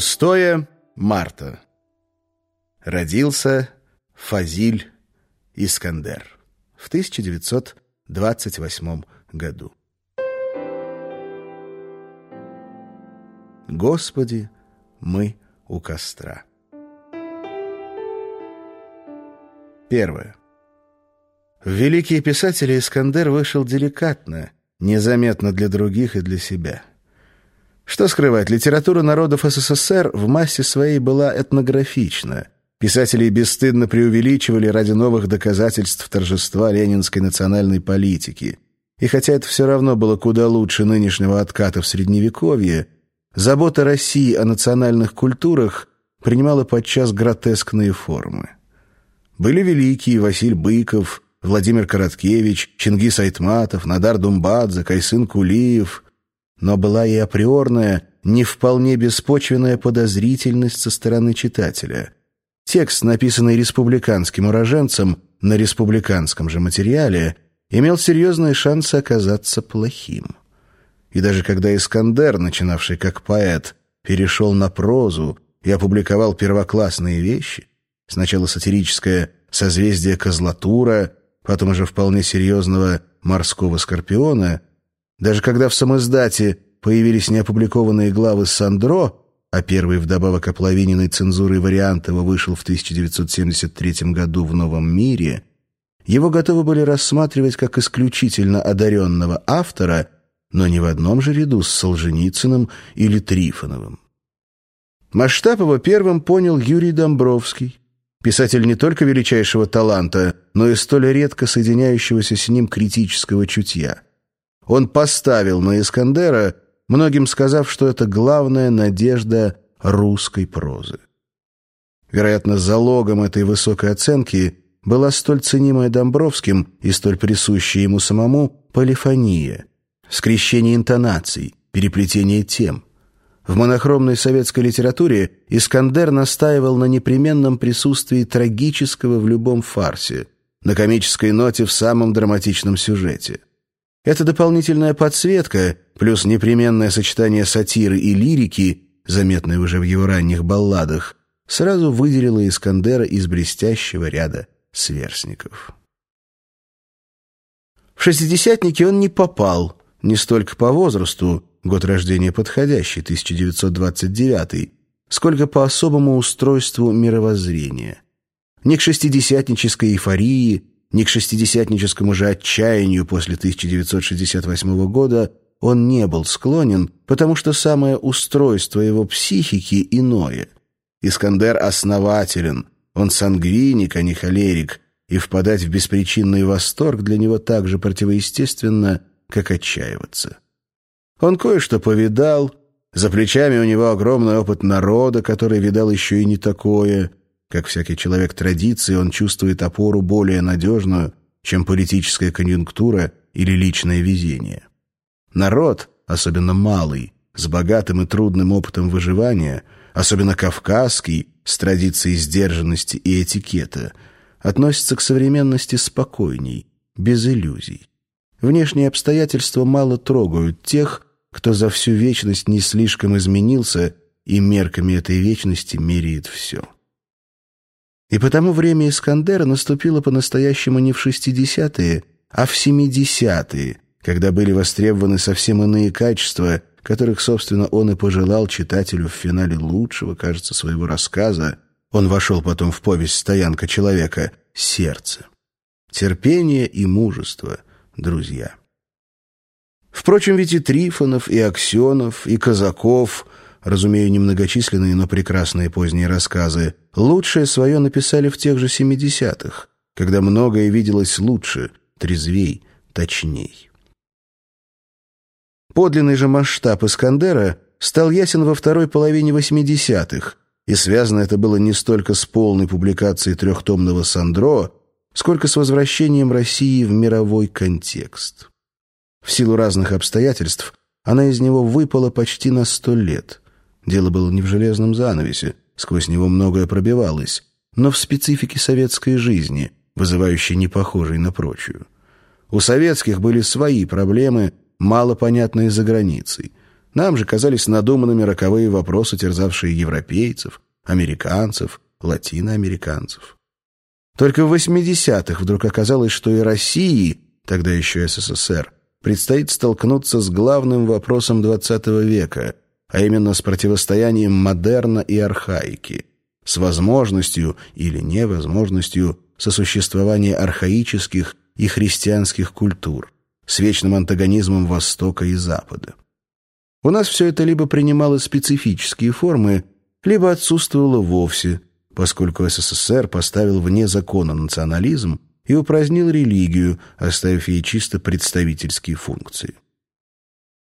6 марта. Родился Фазиль Искандер в 1928 году. Господи, мы у костра. Первое. В великие писатели Искандер вышел деликатно, незаметно для других и для себя. Что скрывать, литература народов СССР в массе своей была этнографична. Писатели бесстыдно преувеличивали ради новых доказательств торжества ленинской национальной политики. И хотя это все равно было куда лучше нынешнего отката в Средневековье, забота России о национальных культурах принимала подчас гротескные формы. Были великие Василь Быков, Владимир Короткевич, Чингис Айтматов, Надар Думбадзе, Кайсын Кулиев, но была и априорная, не вполне беспочвенная подозрительность со стороны читателя. Текст, написанный республиканским уроженцем на республиканском же материале, имел серьезные шансы оказаться плохим. И даже когда Искандер, начинавший как поэт, перешел на прозу и опубликовал первоклассные вещи, сначала сатирическое «Созвездие Козлатура», потом уже вполне серьезного «Морского скорпиона», даже когда в самоиздате появились неопубликованные главы Сандро, а первый вдобавок оплавиненной цензурой вариант его вышел в 1973 году в «Новом мире», его готовы были рассматривать как исключительно одаренного автора, но не в одном же ряду с Солженицыным или Трифоновым. Масштаб его первым понял Юрий Домбровский, писатель не только величайшего таланта, но и столь редко соединяющегося с ним критического чутья. Он поставил на Искандера, многим сказав, что это главная надежда русской прозы. Вероятно, залогом этой высокой оценки была столь ценимая Домбровским и столь присущая ему самому полифония, скрещение интонаций, переплетение тем. В монохромной советской литературе Искандер настаивал на непременном присутствии трагического в любом фарсе, на комической ноте в самом драматичном сюжете. Эта дополнительная подсветка, плюс непременное сочетание сатиры и лирики, заметное уже в его ранних балладах, сразу выделило Искандера из блестящего ряда сверстников. В шестидесятники он не попал, не столько по возрасту, год рождения подходящий, 1929, сколько по особому устройству мировоззрения. Не к шестидесятнической эйфории, ни к шестидесятническому же отчаянию после 1968 года он не был склонен, потому что самое устройство его психики иное. Искандер основателен, он сангвиник, а не холерик, и впадать в беспричинный восторг для него так же противоестественно, как отчаиваться. Он кое-что повидал, за плечами у него огромный опыт народа, который видал еще и не такое — как всякий человек традиции, он чувствует опору более надежную, чем политическая конъюнктура или личное везение. Народ, особенно малый, с богатым и трудным опытом выживания, особенно кавказский, с традицией сдержанности и этикета, относится к современности спокойней, без иллюзий. Внешние обстоятельства мало трогают тех, кто за всю вечность не слишком изменился и мерками этой вечности меряет все. И потому время Искандера наступило по-настоящему не в шестидесятые, а в семидесятые, когда были востребованы совсем иные качества, которых, собственно, он и пожелал читателю в финале лучшего, кажется, своего рассказа. Он вошел потом в повесть «Стоянка человека» «Сердце». Терпение и мужество, друзья. Впрочем, ведь и Трифонов, и Аксенов, и Казаков — разумею, немногочисленные, но прекрасные поздние рассказы, лучшее свое написали в тех же 70-х, когда многое виделось лучше, трезвей, точней. Подлинный же масштаб Искандера стал ясен во второй половине 80-х, и связано это было не столько с полной публикацией трехтомного «Сандро», сколько с возвращением России в мировой контекст. В силу разных обстоятельств она из него выпала почти на сто лет – Дело было не в железном занавесе, сквозь него многое пробивалось, но в специфике советской жизни, вызывающей непохожей на прочую. У советских были свои проблемы, мало понятные за границей. Нам же казались надуманными роковые вопросы, терзавшие европейцев, американцев, латиноамериканцев. Только в 80-х вдруг оказалось, что и России, тогда еще СССР, предстоит столкнуться с главным вопросом XX века, а именно с противостоянием модерна и архаики, с возможностью или невозможностью сосуществования архаических и христианских культур, с вечным антагонизмом Востока и Запада. У нас все это либо принимало специфические формы, либо отсутствовало вовсе, поскольку СССР поставил вне закона национализм и упразднил религию, оставив ей чисто представительские функции.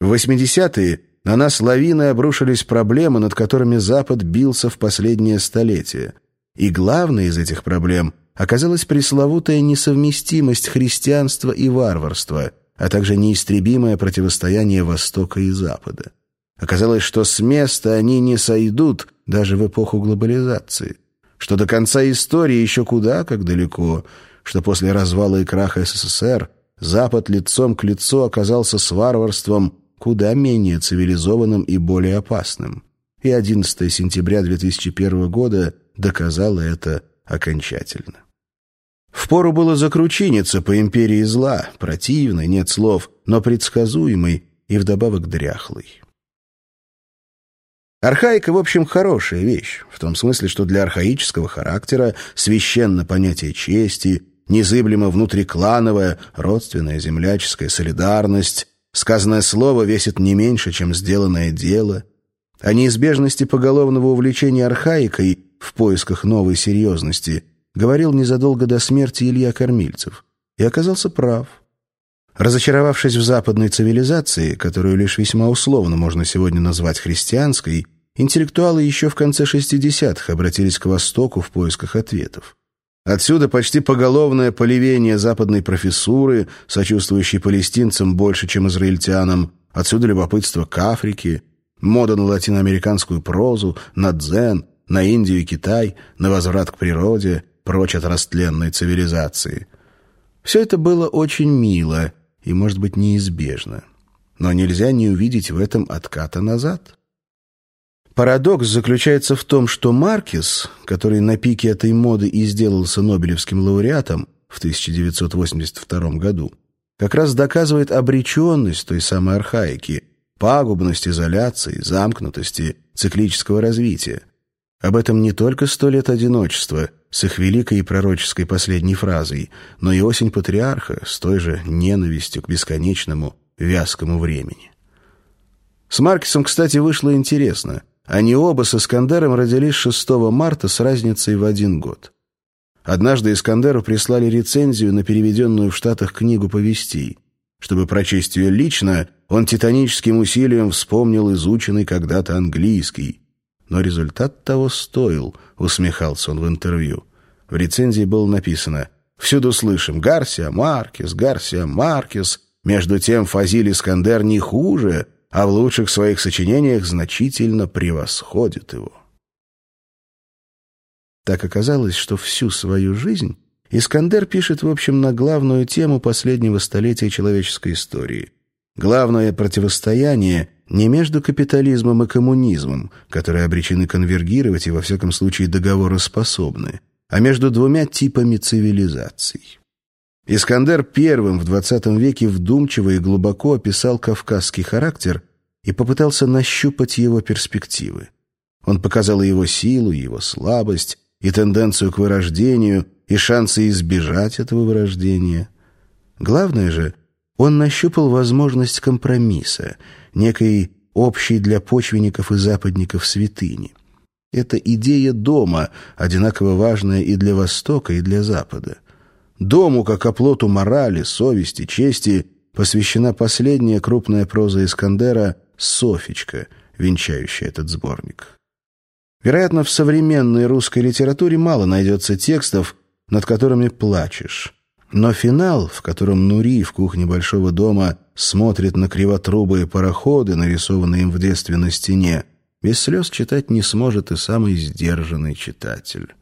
В 80-е на нас лавиной обрушились проблемы, над которыми Запад бился в последнее столетие. И главной из этих проблем оказалась пресловутая несовместимость христианства и варварства – а также неистребимое противостояние Востока и Запада. Оказалось, что с места они не сойдут даже в эпоху глобализации, что до конца истории еще куда как далеко, что после развала и краха СССР Запад лицом к лицу оказался с варварством куда менее цивилизованным и более опасным. И 11 сентября 2001 года доказало это окончательно. Впору было закручиниться по империи зла, противной, нет слов, но предсказуемой и вдобавок дряхлой. Архаика, в общем, хорошая вещь, в том смысле, что для архаического характера священно понятие чести, незыблемо внутриклановая, родственная земляческая солидарность, сказанное слово весит не меньше, чем сделанное дело, о неизбежности поголовного увлечения архаикой в поисках новой серьезности – говорил незадолго до смерти Илья Кормильцев, и оказался прав. Разочаровавшись в западной цивилизации, которую лишь весьма условно можно сегодня назвать христианской, интеллектуалы еще в конце 60-х обратились к Востоку в поисках ответов. Отсюда почти поголовное поливение западной профессуры, сочувствующей палестинцам больше, чем израильтянам, отсюда любопытство к Африке, мода на латиноамериканскую прозу, на дзен, на Индию и Китай, на возврат к природе – прочь от растленной цивилизации. Все это было очень мило и, может быть, неизбежно. Но нельзя не увидеть в этом отката назад. Парадокс заключается в том, что Маркес, который на пике этой моды и сделался Нобелевским лауреатом в 1982 году, как раз доказывает обреченность той самой архаики, пагубность изоляции, замкнутости, циклического развития. Об этом не только «Сто лет одиночества», с их великой и пророческой последней фразой, но и осень патриарха с той же ненавистью к бесконечному, вязкому времени. С Маркесом, кстати, вышло интересно. Они оба с Искандером родились 6 марта с разницей в один год. Однажды Искандеру прислали рецензию на переведенную в Штатах книгу повестей. Чтобы прочесть ее лично, он титаническим усилием вспомнил изученный когда-то английский. Но результат того стоил — усмехался он в интервью. В рецензии было написано «Всюду слышим Гарсия Маркес, Гарсия Маркес». Между тем Фазиль Искандер не хуже, а в лучших своих сочинениях значительно превосходит его. Так оказалось, что всю свою жизнь Искандер пишет, в общем, на главную тему последнего столетия человеческой истории. Главное противостояние не между капитализмом и коммунизмом, которые обречены конвергировать и, во всяком случае, договороспособны, а между двумя типами цивилизаций. Искандер первым в XX веке вдумчиво и глубоко описал кавказский характер и попытался нащупать его перспективы. Он показал его силу, его слабость, и тенденцию к вырождению, и шансы избежать этого вырождения. Главное же, он нащупал возможность компромисса — некой общей для почвенников и западников святыни. Это идея дома, одинаково важная и для Востока, и для Запада. Дому, как оплоту морали, совести, чести, посвящена последняя крупная проза Искандера «Софичка», венчающая этот сборник. Вероятно, в современной русской литературе мало найдется текстов, над которыми плачешь. Но финал, в котором Нури в кухне большого дома смотрит на кривотрубые пароходы, нарисованные им в детстве на стене, без слез читать не сможет и самый сдержанный читатель.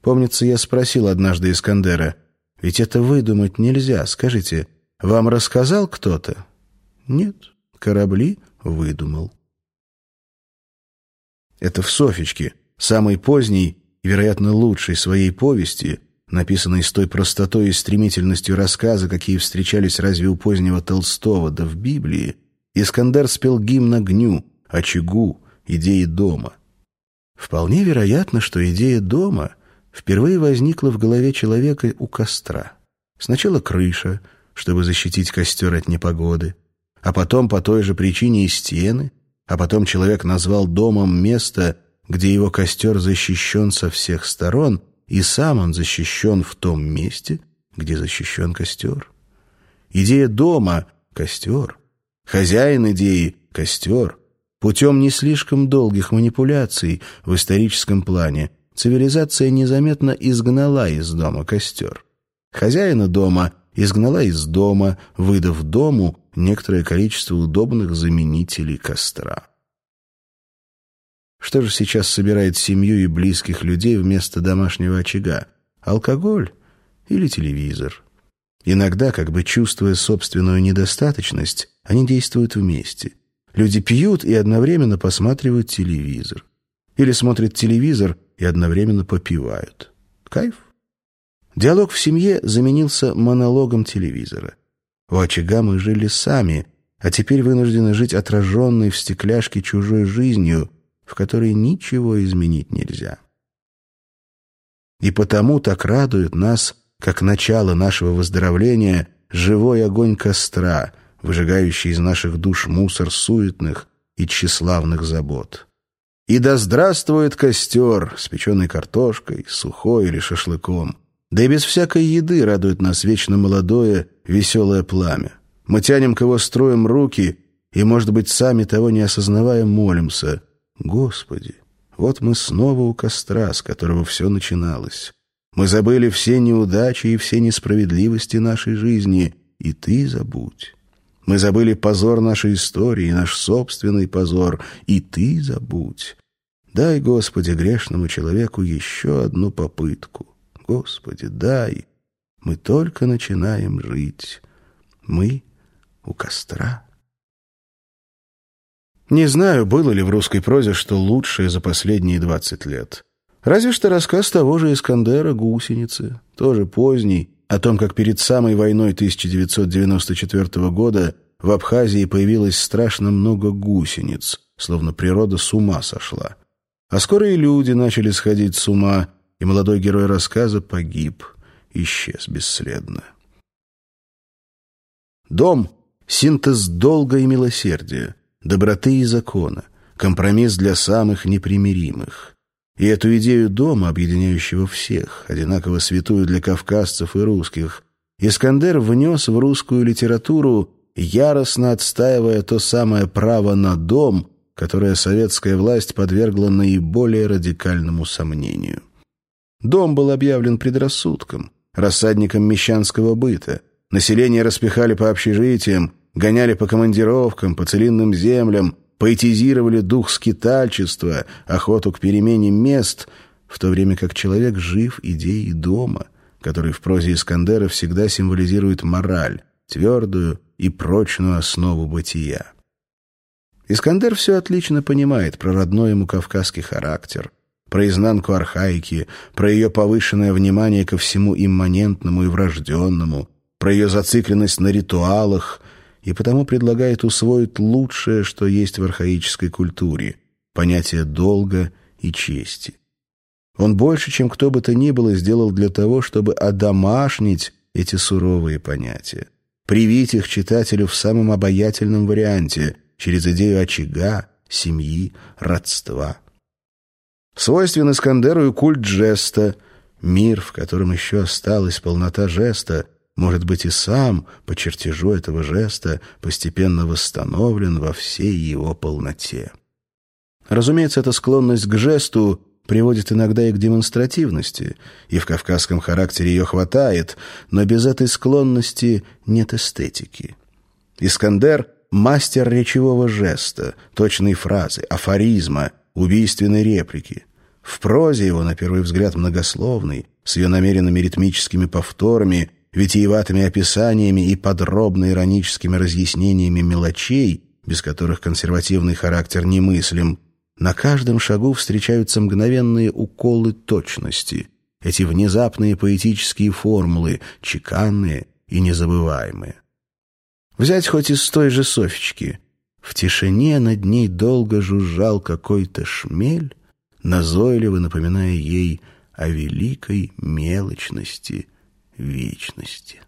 Помнится, я спросил однажды Искандера, «Ведь это выдумать нельзя. Скажите, вам рассказал кто-то?» «Нет. Корабли, выдумал. Это в «Софичке», самой поздней и, вероятно, лучшей своей повести, написанной с той простотой и стремительностью рассказа, какие встречались разве у позднего Толстого, да в Библии, Искандер спел гимн огню, очагу, идеи дома. Вполне вероятно, что идея дома впервые возникла в голове человека у костра. Сначала крыша, чтобы защитить костер от непогоды, а потом по той же причине и стены, а потом человек назвал домом место, где его костер защищен со всех сторон, и сам он защищен в том месте, где защищен костер. Идея дома — костер. Хозяин идеи — костер. Путем не слишком долгих манипуляций в историческом плане цивилизация незаметно изгнала из дома костер. Хозяина дома изгнала из дома, выдав дому некоторое количество удобных заменителей костра. Что же сейчас собирает семью и близких людей вместо домашнего очага? Алкоголь или телевизор? Иногда, как бы чувствуя собственную недостаточность, они действуют вместе. Люди пьют и одновременно посматривают телевизор. Или смотрят телевизор и одновременно попивают. Кайф? Диалог в семье заменился монологом телевизора. У очага мы жили сами, а теперь вынуждены жить отраженной в стекляшке чужой жизнью, в которой ничего изменить нельзя. И потому так радует нас, как начало нашего выздоровления, живой огонь костра, выжигающий из наших душ мусор суетных и тщеславных забот. И да здравствует костер с печеной картошкой, сухой или шашлыком. Да и без всякой еды радует нас вечно молодое, веселое пламя. Мы тянем к его строем руки и, может быть, сами того не осознавая, молимся — Господи, вот мы снова у костра, с которого все начиналось. Мы забыли все неудачи и все несправедливости нашей жизни, и Ты забудь. Мы забыли позор нашей истории, наш собственный позор, и Ты забудь. Дай, Господи, грешному человеку еще одну попытку. Господи, дай. Мы только начинаем жить. Мы у костра. Не знаю, было ли в русской прозе что лучшее за последние двадцать лет. Разве что рассказ того же Искандера «Гусеницы», тоже поздний, о том, как перед самой войной 1994 года в Абхазии появилось страшно много гусениц, словно природа с ума сошла. А скоро и люди начали сходить с ума, и молодой герой рассказа погиб, исчез бесследно. Дом — синтез долга и милосердия доброты и закона, компромисс для самых непримиримых. И эту идею дома, объединяющего всех, одинаково святую для кавказцев и русских, Искандер внес в русскую литературу, яростно отстаивая то самое право на дом, которое советская власть подвергла наиболее радикальному сомнению. Дом был объявлен предрассудком, рассадником мещанского быта. Население распихали по общежитиям, гоняли по командировкам, по целинным землям, поэтизировали дух скитальчества, охоту к перемене мест, в то время как человек жив идеей дома, который в прозе Искандера всегда символизирует мораль, твердую и прочную основу бытия. Искандер все отлично понимает про родной ему кавказский характер, про изнанку архаики, про ее повышенное внимание ко всему имманентному и врожденному, про ее зацикленность на ритуалах, и потому предлагает усвоить лучшее, что есть в архаической культуре — понятие долга и чести. Он больше, чем кто бы то ни было, сделал для того, чтобы одомашнить эти суровые понятия, привить их читателю в самом обаятельном варианте, через идею очага, семьи, родства. Свойствен Искандеру и культ жеста, мир, в котором еще осталась полнота жеста, может быть, и сам, по чертежу этого жеста, постепенно восстановлен во всей его полноте. Разумеется, эта склонность к жесту приводит иногда и к демонстративности, и в кавказском характере ее хватает, но без этой склонности нет эстетики. Искандер — мастер речевого жеста, точной фразы, афоризма, убийственной реплики. В прозе его, на первый взгляд, многословный, с ее намеренными ритмическими повторами — витиеватыми описаниями и подробно ироническими разъяснениями мелочей, без которых консервативный характер немыслим, на каждом шагу встречаются мгновенные уколы точности, эти внезапные поэтические формулы, чеканные и незабываемые. Взять хоть из той же Софички. В тишине над ней долго жужжал какой-то шмель, назойливо напоминая ей о великой мелочности вечности.